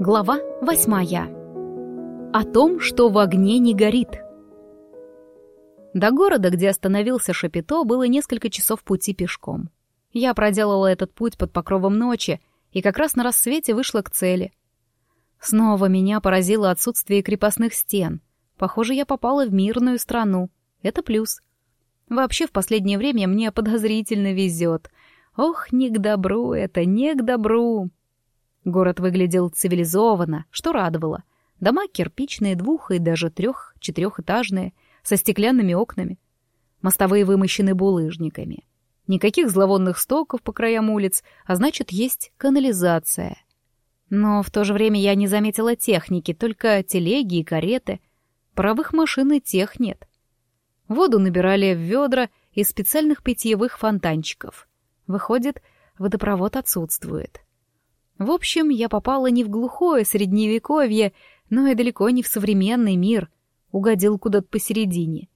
Глава восьмая. О том, что в огне не горит. До города, где остановился Шапито, было несколько часов пути пешком. Я проделала этот путь под покровом ночи и как раз на рассвете вышла к цели. Снова меня поразило отсутствие крепостных стен. Похоже, я попала в мирную страну. Это плюс. Вообще, в последнее время мне подозрительно везет. Ох, не к добру это, не к добру. Город выглядел цивилизованно, что радовало. Дома кирпичные, двух- и даже трех-четырехэтажные, со стеклянными окнами. Мостовые вымощены булыжниками. Никаких зловонных стоков по краям улиц, а значит, есть канализация. Но в то же время я не заметила техники, только телеги и кареты. Паровых машин и тех нет. Воду набирали в ведра из специальных питьевых фонтанчиков. Выходит, водопровод отсутствует. В общем, я попала не в глухое средневековье, но и далеко не в современный мир. Угодил куда-то посередине.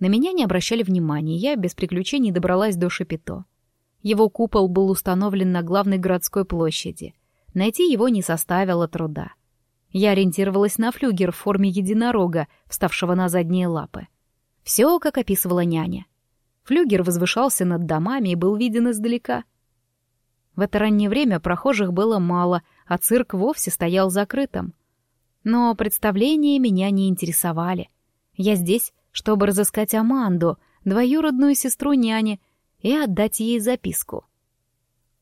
На меня не обращали внимания, я без приключений добралась до Шапито. Его купол был установлен на главной городской площади. Найти его не составило труда. Я ориентировалась на флюгер в форме единорога, вставшего на задние лапы. Все, как описывала няня. Флюгер возвышался над домами и был виден издалека — в это раннее время прохожих было мало, а цирк вовсе стоял закрытым. Но представления меня не интересовали. Я здесь, чтобы разыскать Аманду, двоюродную сестру няни, и отдать ей записку.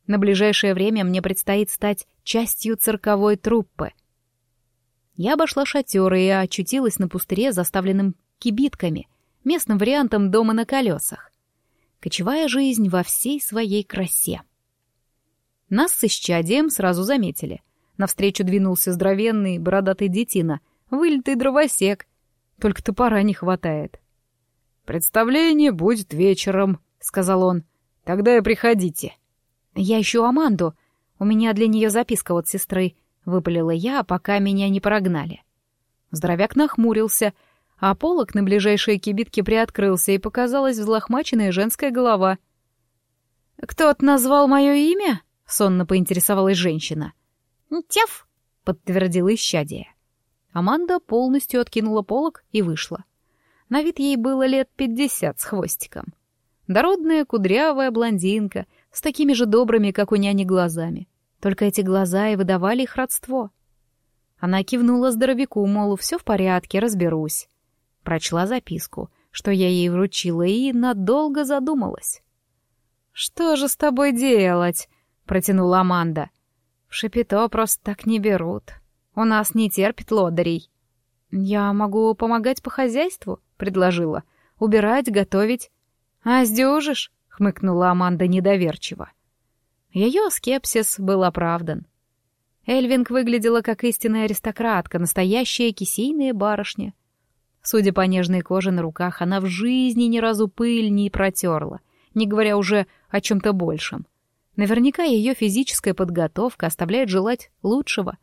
На ближайшее время мне предстоит стать частью цирковой труппы. Я обошла шатеры и очутилась на пустыре, заставленном кибитками, местным вариантом дома на колесах. Кочевая жизнь во всей своей красе. Нас с исчадием сразу заметили. Навстречу двинулся здоровенный, бородатый детина, вылитый дровосек. Только топора не хватает. «Представление будет вечером», — сказал он. «Тогда и приходите». «Я ищу Аманду. У меня для нее записка от сестры», — выпалила я, пока меня не прогнали. Здоровяк нахмурился, а полок на ближайшей кибитке приоткрылся, и показалась взлохмаченная женская голова. «Кто-то назвал мое имя?» Сонно поинтересовалась женщина. «Тяф!» — подтвердила исчадие. Аманда полностью откинула полок и вышла. На вид ей было лет пятьдесят с хвостиком. Дородная, кудрявая блондинка, с такими же добрыми, как у няни, глазами. Только эти глаза и выдавали их родство. Она кивнула здоровяку, мол, все в порядке, разберусь. Прочла записку, что я ей вручила, и надолго задумалась. «Что же с тобой делать?» Протянула Аманда. «В Шапито просто так не берут. У нас не терпит лодырей». «Я могу помогать по хозяйству?» — предложила. «Убирать, готовить». «А сдюжишь?» — хмыкнула Аманда недоверчиво. Ее скепсис был оправдан. Эльвинг выглядела как истинная аристократка, настоящая кисейная барышня. Судя по нежной коже на руках, она в жизни ни разу пыль не протерла, не говоря уже о чем-то большем. Наверняка ее физическая подготовка оставляет желать лучшего.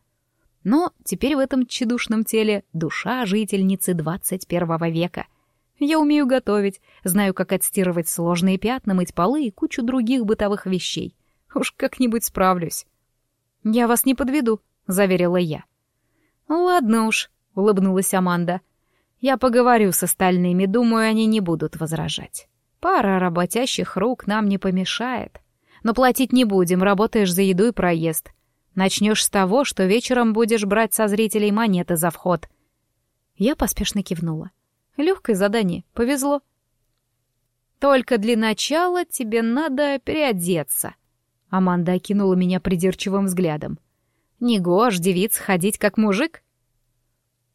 Но теперь в этом тщедушном теле душа жительницы 21 века. Я умею готовить, знаю, как отстирывать сложные пятна, мыть полы и кучу других бытовых вещей. Уж как-нибудь справлюсь. «Я вас не подведу», — заверила я. «Ладно уж», — улыбнулась Аманда. «Я поговорю с остальными, думаю, они не будут возражать. Пара работящих рук нам не помешает». Но платить не будем, работаешь за еду и проезд. Начнешь с того, что вечером будешь брать со зрителей монеты за вход. Я поспешно кивнула. Легкое задание, повезло. Только для начала тебе надо переодеться. Аманда окинула меня придирчивым взглядом. Не гож девиц ходить как мужик.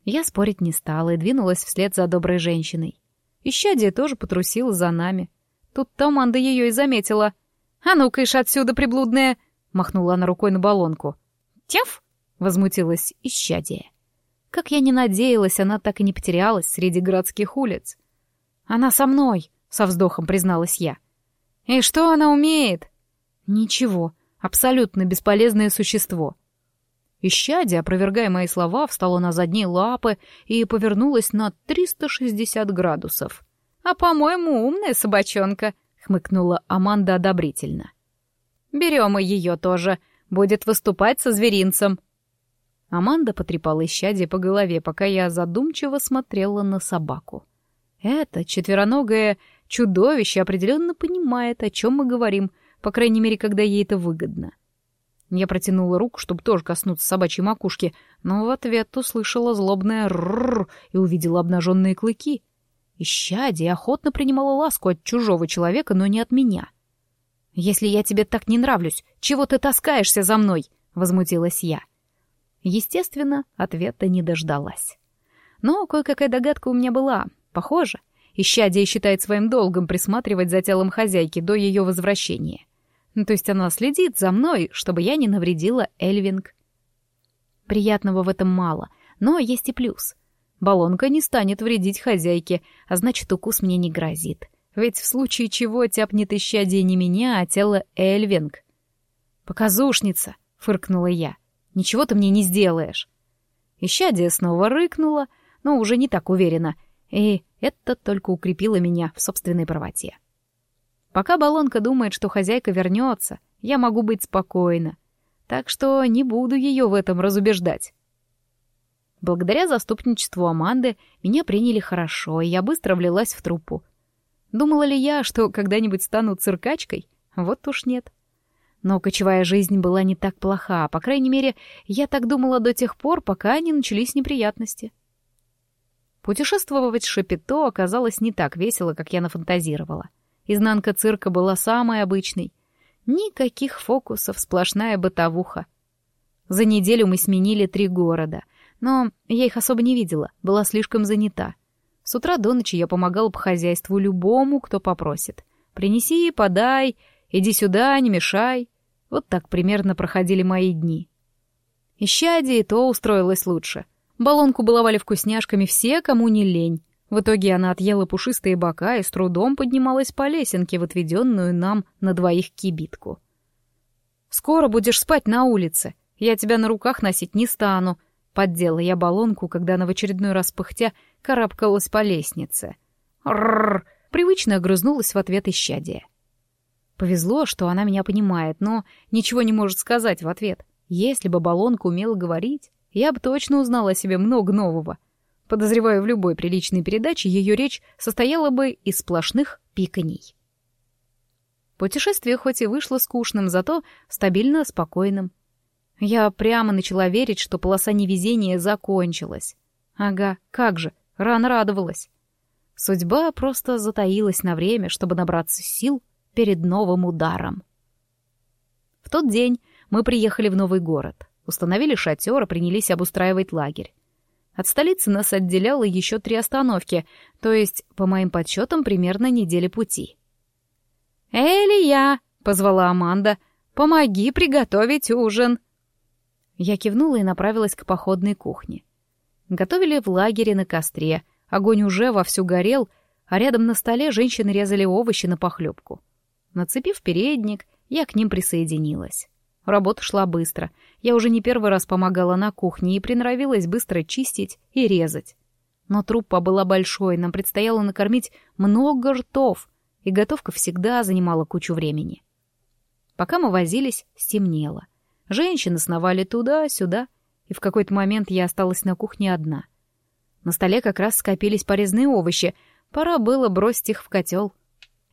Я спорить не стала и двинулась вслед за доброй женщиной. Ищадия тоже потрусила за нами. Тут-то Аманда ее и заметила — «А ну-ка, ишь отсюда, приблудная!» — махнула она рукой на баллонку. «Тяф!» — возмутилась исчадие. Как я не надеялась, она так и не потерялась среди городских улиц. «Она со мной!» — со вздохом призналась я. «И что она умеет?» «Ничего, абсолютно бесполезное существо». Исчадие, опровергая мои слова, встала на задние лапы и повернулась на 360 градусов. «А, по-моему, умная собачонка», — хмыкнула Аманда одобрительно. «Берем и ее тоже. Будет выступать со зверинцем». Аманда потрепала исчадие по голове, пока я задумчиво смотрела на собаку. Это четвероногое чудовище определенно понимает, о чем мы говорим, по крайней мере, когда ей это выгодно. Я протянула руку, чтобы тоже коснуться собачьей макушки, но в ответ услышала злобное «рррр» и увидела обнаженные клыки. Исчадие охотно принимала ласку от чужого человека, но не от меня. «Если я тебе так не нравлюсь, чего ты таскаешься за мной?» — возмутилась я. Естественно, ответа не дождалась. Но кое-какая догадка у меня была. Похоже, исчадие считает своим долгом присматривать за телом хозяйки до ее возвращения. То есть она следит за мной, чтобы я не навредила Эльвинг. Приятного в этом мало, но есть и плюс. Баллонка не станет вредить хозяйке, а значит, укус мне не грозит. Ведь в случае чего тяпнет исчадие не меня, а тело Эльвинг. «Показушница!» — фыркнула я. «Ничего ты мне не сделаешь!» Исчадие снова рыкнула, но уже не так уверенно, и это только укрепило меня в собственной правоте. Пока Балонка думает, что хозяйка вернется, я могу быть спокойна. Так что не буду ее в этом разубеждать. Благодаря заступничеству Аманды меня приняли хорошо, и я быстро влилась в труппу. Думала ли я, что когда-нибудь стану циркачкой? Вот уж нет. Но кочевая жизнь была не так плоха, по крайней мере, я так думала до тех пор, пока не начались неприятности. Путешествовать с Шапито оказалось не так весело, как я нафантазировала. — Изнанка цирка была самой обычной. Никаких фокусов, сплошная бытовуха. За неделю мы сменили три города, но я их особо не видела, была слишком занята. С утра до ночи я помогала по хозяйству любому, кто попросит. «Принеси, подай, иди сюда, не мешай». Вот так примерно проходили мои дни. Исчадие то устроилось лучше. Баллонку баловали вкусняшками все, кому не лень. В итоге она отъела пушистые бока и с трудом поднималась по лесенке в отведенную нам на двоих кибитку. «Скоро будешь спать на улице. Я тебя на руках носить не стану», — поддела я баллонку, когда она в очередной раз пыхтя карабкалась по лестнице. «Рррр!» — привычно огрызнулась в ответ исчадие. Повезло, что она меня понимает, но ничего не может сказать в ответ. Если бы баллонка умела говорить, я бы точно узнала о себе много нового — Подозреваю, в любой приличной передаче ее речь состояла бы из сплошных пиканий. Путешествие хоть и вышло скучным, зато стабильно спокойным. Я прямо начала верить, что полоса невезения закончилась. Ага, как же, рано радовалась. Судьба просто затаилась на время, чтобы набраться сил перед новым ударом. В тот день мы приехали в новый город, установили шатер и принялись обустраивать лагерь. От столицы нас отделяло еще три остановки, то есть, по моим подсчетам, примерно недели пути. «Элия!» — позвала Аманда. «Помоги приготовить ужин!» Я кивнула и направилась к походной кухне. Готовили в лагере на костре, огонь уже вовсю горел, а рядом на столе женщины резали овощи на похлебку. Нацепив передник, я к ним присоединилась. Работа шла быстро. Я уже не первый раз помогала на кухне и приноровилась быстро чистить и резать. Но труппа была большой, нам предстояло накормить много ртов, и готовка всегда занимала кучу времени. Пока мы возились, стемнело. Женщины сновали туда-сюда, и в какой-то момент я осталась на кухне одна. На столе как раз скопились порезные овощи, пора было бросить их в котел.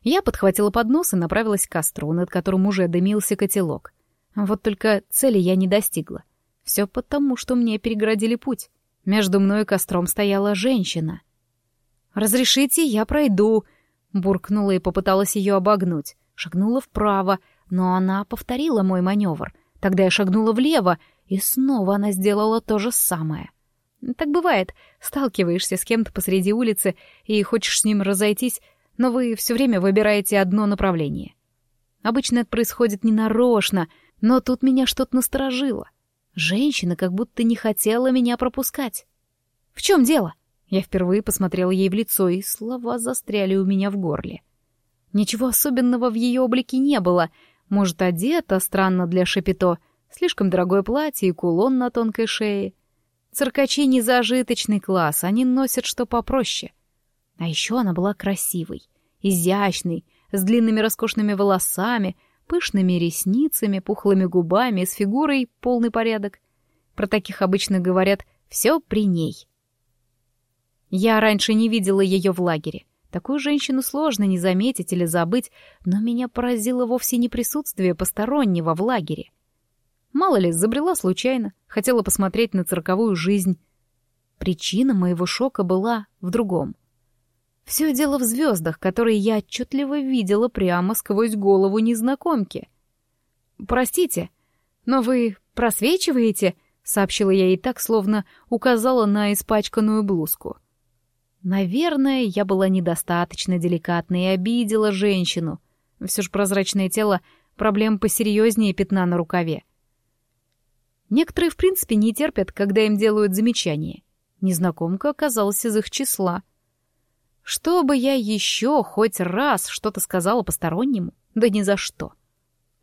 Я подхватила поднос и направилась к костру, над которым уже дымился котелок — вот только цели я не достигла. Все потому, что мне переградили путь. Между мной и костром стояла женщина. «Разрешите, я пройду», — буркнула и попыталась ее обогнуть. Шагнула вправо, но она повторила мой маневр. Тогда я шагнула влево, и снова она сделала то же самое. Так бывает, сталкиваешься с кем-то посреди улицы и хочешь с ним разойтись, но вы все время выбираете одно направление. Обычно это происходит ненарочно — но тут меня что-то насторожило. Женщина как будто не хотела меня пропускать. «В чем дело?» Я впервые посмотрела ей в лицо, и слова застряли у меня в горле. Ничего особенного в ее облике не было. Может, одета странно для шапито, слишком дорогое платье и кулон на тонкой шее. Циркачи не зажиточный класс, они носят что попроще. А еще она была красивой, изящной, с длинными роскошными волосами — пышными ресницами, пухлыми губами, с фигурой полный порядок. Про таких обычно говорят «все при ней». Я раньше не видела ее в лагере. Такую женщину сложно не заметить или забыть, но меня поразило вовсе не присутствие постороннего в лагере. Мало ли, забрела случайно, хотела посмотреть на цирковую жизнь. Причина моего шока была в другом. Все дело в звездах, которые я отчетливо видела прямо сквозь голову незнакомки. «Простите, но вы просвечиваете?» — сообщила я ей так, словно указала на испачканную блузку. Наверное, я была недостаточно деликатна и обидела женщину. Все же прозрачное тело — проблем посерьезнее пятна на рукаве. Некоторые, в принципе, не терпят, когда им делают замечания. Незнакомка оказалась из их числа. Чтобы я еще хоть раз что-то сказала постороннему? Да ни за что.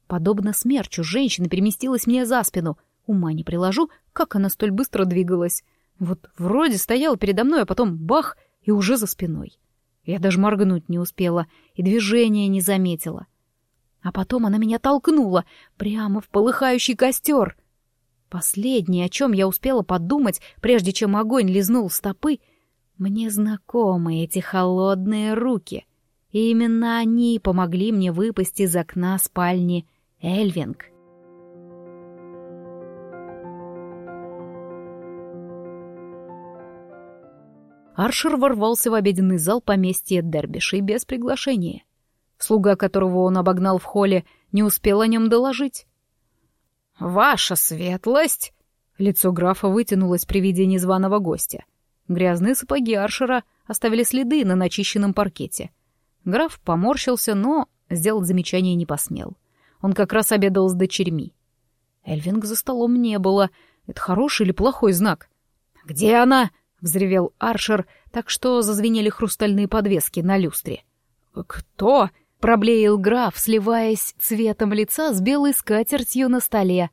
Подобно смерчу, женщина переместилась мне за спину. Ума не приложу, как она столь быстро двигалась. Вот вроде стояла передо мной, а потом бах, и уже за спиной. Я даже моргнуть не успела и движения не заметила. А потом она меня толкнула прямо в полыхающий костер — Последнее, о чем я успела подумать, прежде чем огонь лизнул стопы, мне знакомы эти холодные руки. И именно они помогли мне выпасть из окна спальни Эльвинг. Аршер ворвался в обеденный зал поместья Дербишей без приглашения. Слуга, которого он обогнал в холле, не успел о нем доложить. «Ваша светлость!» Лицо графа вытянулось при виде незваного гостя. Грязные сапоги Аршера оставили следы на начищенном паркете. Граф поморщился, но сделать замечание не посмел. Он как раз обедал с дочерьми. Эльвинг за столом не было. Это хороший или плохой знак? «Где она?» — взревел Аршер, так что зазвенели хрустальные подвески на люстре. «Кто?» Проблеял граф, сливаясь цветом лица с белой скатертью на столе.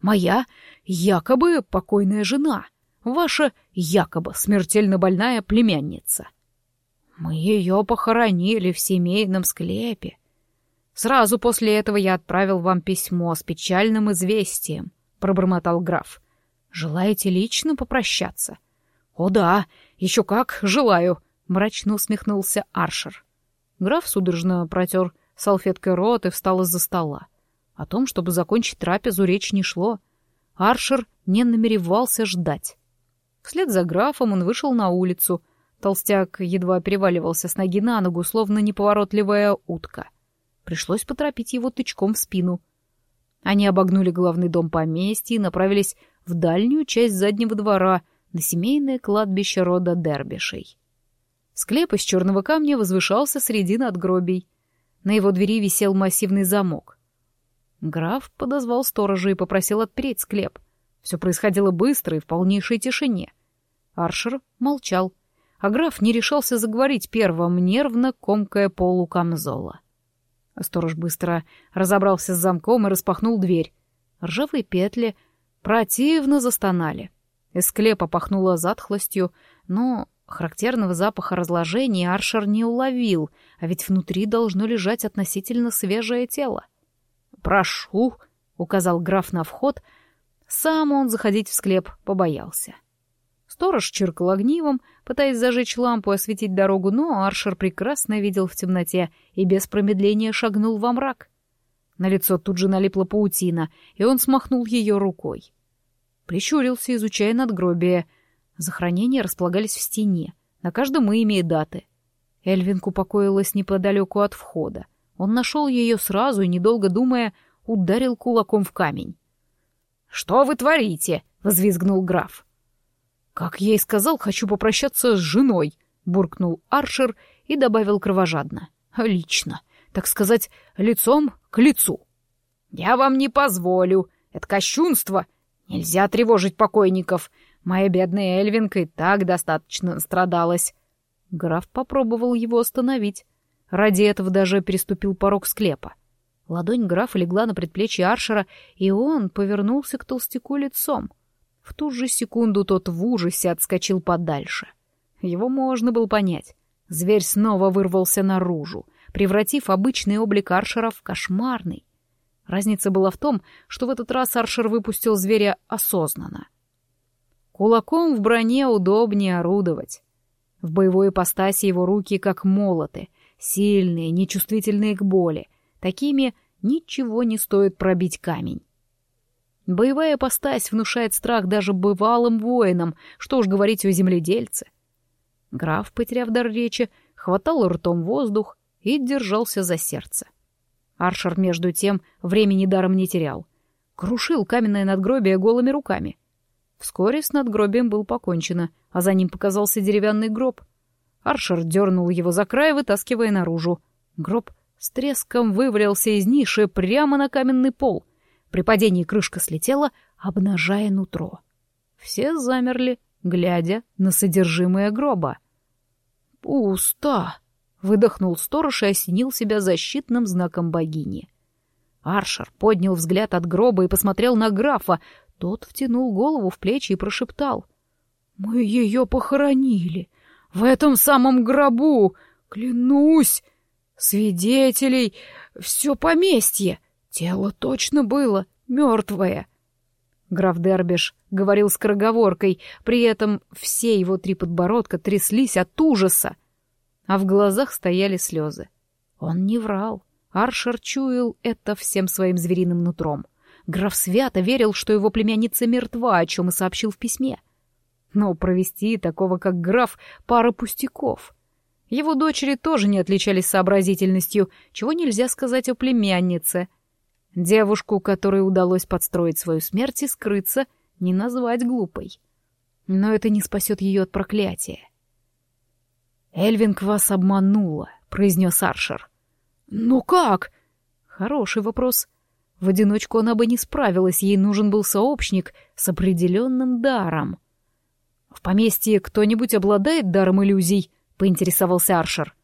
«Моя якобы покойная жена, ваша якобы смертельно больная племянница. Мы ее похоронили в семейном склепе. Сразу после этого я отправил вам письмо с печальным известием», — пробормотал граф. «Желаете лично попрощаться?» «О да, еще как желаю», — мрачно усмехнулся Аршер. Граф судорожно протер салфеткой рот и встал из-за стола. О том, чтобы закончить трапезу, речь не шло. Аршер не намеревался ждать. Вслед за графом он вышел на улицу. Толстяк едва переваливался с ноги на ногу, словно неповоротливая утка. Пришлось поторопить его тычком в спину. Они обогнули главный дом поместья и направились в дальнюю часть заднего двора, на семейное кладбище рода Дербишей. Склеп из черного камня возвышался среди надгробий. На его двери висел массивный замок. Граф подозвал сторожа и попросил отпереть склеп. Все происходило быстро и в полнейшей тишине. Аршер молчал, а граф не решался заговорить первым, нервно комкая полу камзола. Сторож быстро разобрался с замком и распахнул дверь. Ржавые петли противно застонали. Из склепа пахнуло затхлостью, но Характерного запаха разложения Аршер не уловил, а ведь внутри должно лежать относительно свежее тело. «Прошу», — указал граф на вход, сам он заходить в склеп побоялся. Сторож чиркал огнивом, пытаясь зажечь лампу и осветить дорогу, но Аршер прекрасно видел в темноте и без промедления шагнул во мрак. На лицо тут же налипла паутина, и он смахнул ее рукой. Прищурился, изучая надгробие — Захоронения располагались в стене, на каждом имя и даты. Эльвинг упокоилась неподалеку от входа. Он нашел ее сразу и, недолго думая, ударил кулаком в камень. «Что вы творите?» — взвизгнул граф. «Как я и сказал, хочу попрощаться с женой», — буркнул Аршер и добавил кровожадно. «Лично, так сказать, лицом к лицу». «Я вам не позволю. Это кощунство. Нельзя тревожить покойников. Моя бедная Эльвинка и так достаточно страдалась. Граф попробовал его остановить. Ради этого даже переступил порог склепа. Ладонь графа легла на предплечье Аршера, и он повернулся к толстяку лицом. В ту же секунду тот в ужасе отскочил подальше. Его можно было понять. Зверь снова вырвался наружу, превратив обычный облик Аршера в кошмарный. Разница была в том, что в этот раз Аршер выпустил зверя осознанно — Кулаком в броне удобнее орудовать. В боевой ипостаси его руки как молоты, сильные, нечувствительные к боли. Такими ничего не стоит пробить камень. Боевая ипостась внушает страх даже бывалым воинам, что уж говорить о земледельце. Граф, потеряв дар речи, хватал ртом воздух и держался за сердце. Аршер, между тем, времени даром не терял. Крушил каменное надгробие голыми руками. Вскоре с надгробием было покончено, а за ним показался деревянный гроб. Аршер дернул его за край, вытаскивая наружу. Гроб с треском вывалился из ниши прямо на каменный пол. При падении крышка слетела, обнажая нутро. Все замерли, глядя на содержимое гроба. «Пусто!» — выдохнул сторож и осенил себя защитным знаком богини. Аршер поднял взгляд от гроба и посмотрел на графа. Тот втянул голову в плечи и прошептал. «Мы ее похоронили! В этом самом гробу! Клянусь! Свидетелей! Все поместье! Тело точно было мертвое!» Граф Дербиш говорил скороговоркой, при этом все его три подбородка тряслись от ужаса, а в глазах стояли слезы. Он не врал. Аршер чуял это всем своим звериным нутром. Граф свято верил, что его племянница мертва, о чем и сообщил в письме. Но провести такого, как граф, пара пустяков. Его дочери тоже не отличались сообразительностью, чего нельзя сказать о племяннице — Девушку, которой удалось подстроить свою смерть и скрыться, не назвать глупой. Но это не спасет ее от проклятия. «Эльвинг вас обманула», — произнес Аршер. «Ну как?» «Хороший вопрос. В одиночку она бы не справилась, ей нужен был сообщник с определенным даром». «В поместье кто-нибудь обладает даром иллюзий?» — поинтересовался Аршер.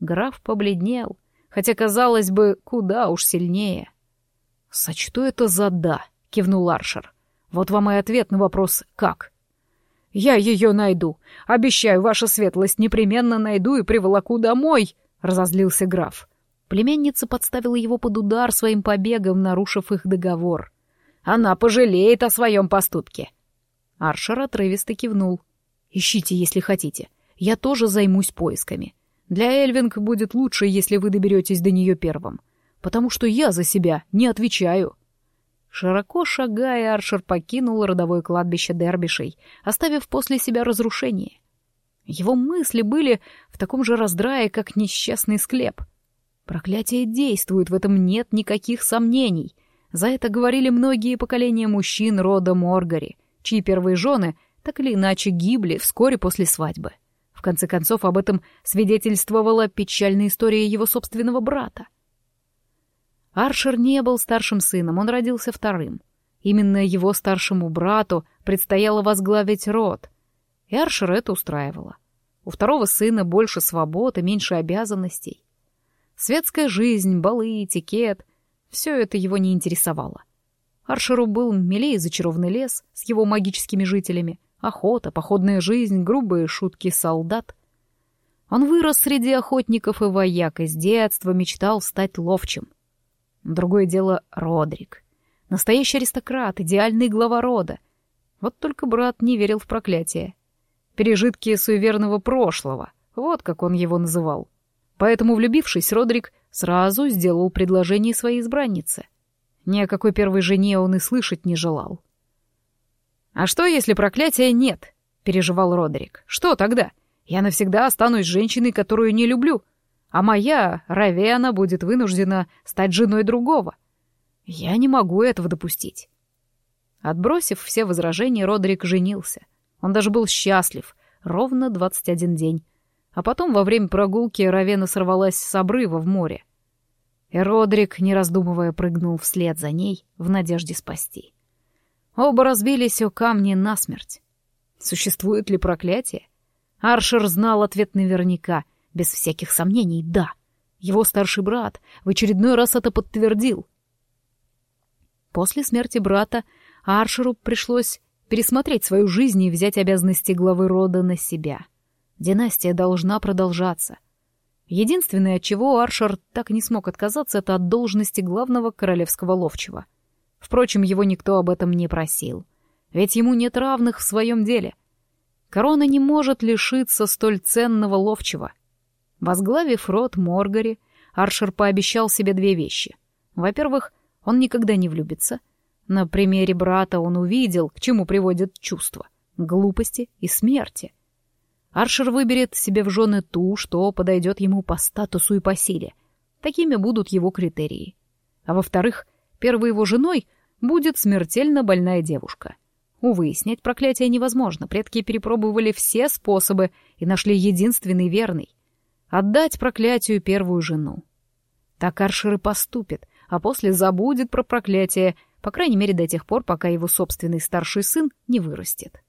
Граф побледнел, хотя, казалось бы, куда уж сильнее. «Сочту это за «да», — кивнул Аршер. «Вот вам и ответ на вопрос «как». «Я ее найду. Обещаю, ваша светлость, непременно найду и приволоку домой», — разозлился граф. Племянница подставила его под удар своим побегом, нарушив их договор. «Она пожалеет о своем поступке». Аршер отрывисто кивнул. «Ищите, если хотите. Я тоже займусь поисками. Для Эльвинг будет лучше, если вы доберетесь до нее первым потому что я за себя не отвечаю. Широко шагая, Аршер покинул родовое кладбище Дербишей, оставив после себя разрушение. Его мысли были в таком же раздрае, как несчастный склеп. Проклятие действует, в этом нет никаких сомнений. За это говорили многие поколения мужчин рода Моргари, чьи первые жены так или иначе гибли вскоре после свадьбы. В конце концов, об этом свидетельствовала печальная история его собственного брата. Аршер не был старшим сыном, он родился вторым. Именно его старшему брату предстояло возглавить род. И Аршер это устраивало. У второго сына больше свобод и меньше обязанностей. Светская жизнь, балы, этикет — все это его не интересовало. Аршеру был милее зачарованный лес с его магическими жителями, охота, походная жизнь, грубые шутки солдат. Он вырос среди охотников и вояк и с детства мечтал стать ловчим. Другое дело Родрик. Настоящий аристократ, идеальный глава рода. Вот только брат не верил в проклятие. Пережитки суеверного прошлого, вот как он его называл. Поэтому, влюбившись, Родрик сразу сделал предложение своей избраннице. Ни о какой первой жене он и слышать не желал. «А что, если проклятия нет?» — переживал Родрик. «Что тогда? Я навсегда останусь женщиной, которую не люблю а моя, Равена, будет вынуждена стать женой другого. Я не могу этого допустить. Отбросив все возражения, Родрик женился. Он даже был счастлив. Ровно двадцать один день. А потом, во время прогулки, Равена сорвалась с обрыва в море. И Родрик, не раздумывая, прыгнул вслед за ней в надежде спасти. Оба разбились о камни насмерть. Существует ли проклятие? Аршер знал ответ наверняка — без всяких сомнений, да. Его старший брат в очередной раз это подтвердил. После смерти брата Аршеру пришлось пересмотреть свою жизнь и взять обязанности главы рода на себя. Династия должна продолжаться. Единственное, от чего Аршер так и не смог отказаться, это от должности главного королевского ловчего. Впрочем, его никто об этом не просил. ведь ему нет равных в своем деле. Корона не может лишиться столь ценного ловчего. Возглавив рот Моргари, Аршер пообещал себе две вещи. Во-первых, он никогда не влюбится. На примере брата он увидел, к чему приводят чувства — глупости и смерти. Аршер выберет себе в жены ту, что подойдет ему по статусу и по силе. Такими будут его критерии. А во-вторых, первой его женой будет смертельно больная девушка. Увы, снять проклятие невозможно, предки перепробовали все способы и нашли единственный верный — отдать проклятию первую жену. Так Аршер и поступит, а после забудет про проклятие, по крайней мере до тех пор, пока его собственный старший сын не вырастет.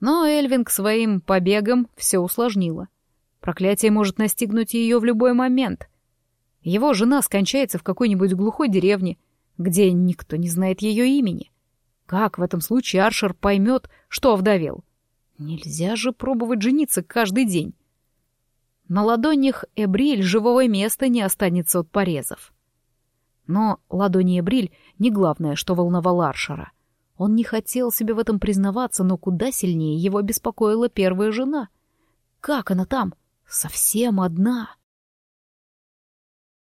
Но Эльвин к своим побегам все усложнило. Проклятие может настигнуть ее в любой момент. Его жена скончается в какой-нибудь глухой деревне, где никто не знает ее имени. Как в этом случае Аршер поймет, что овдовел? Нельзя же пробовать жениться каждый день. На ладонях Эбриль живого места не останется от порезов. Но ладони Эбриль не главное, что волновало Аршера. Он не хотел себе в этом признаваться, но куда сильнее его беспокоила первая жена. Как она там? Совсем одна.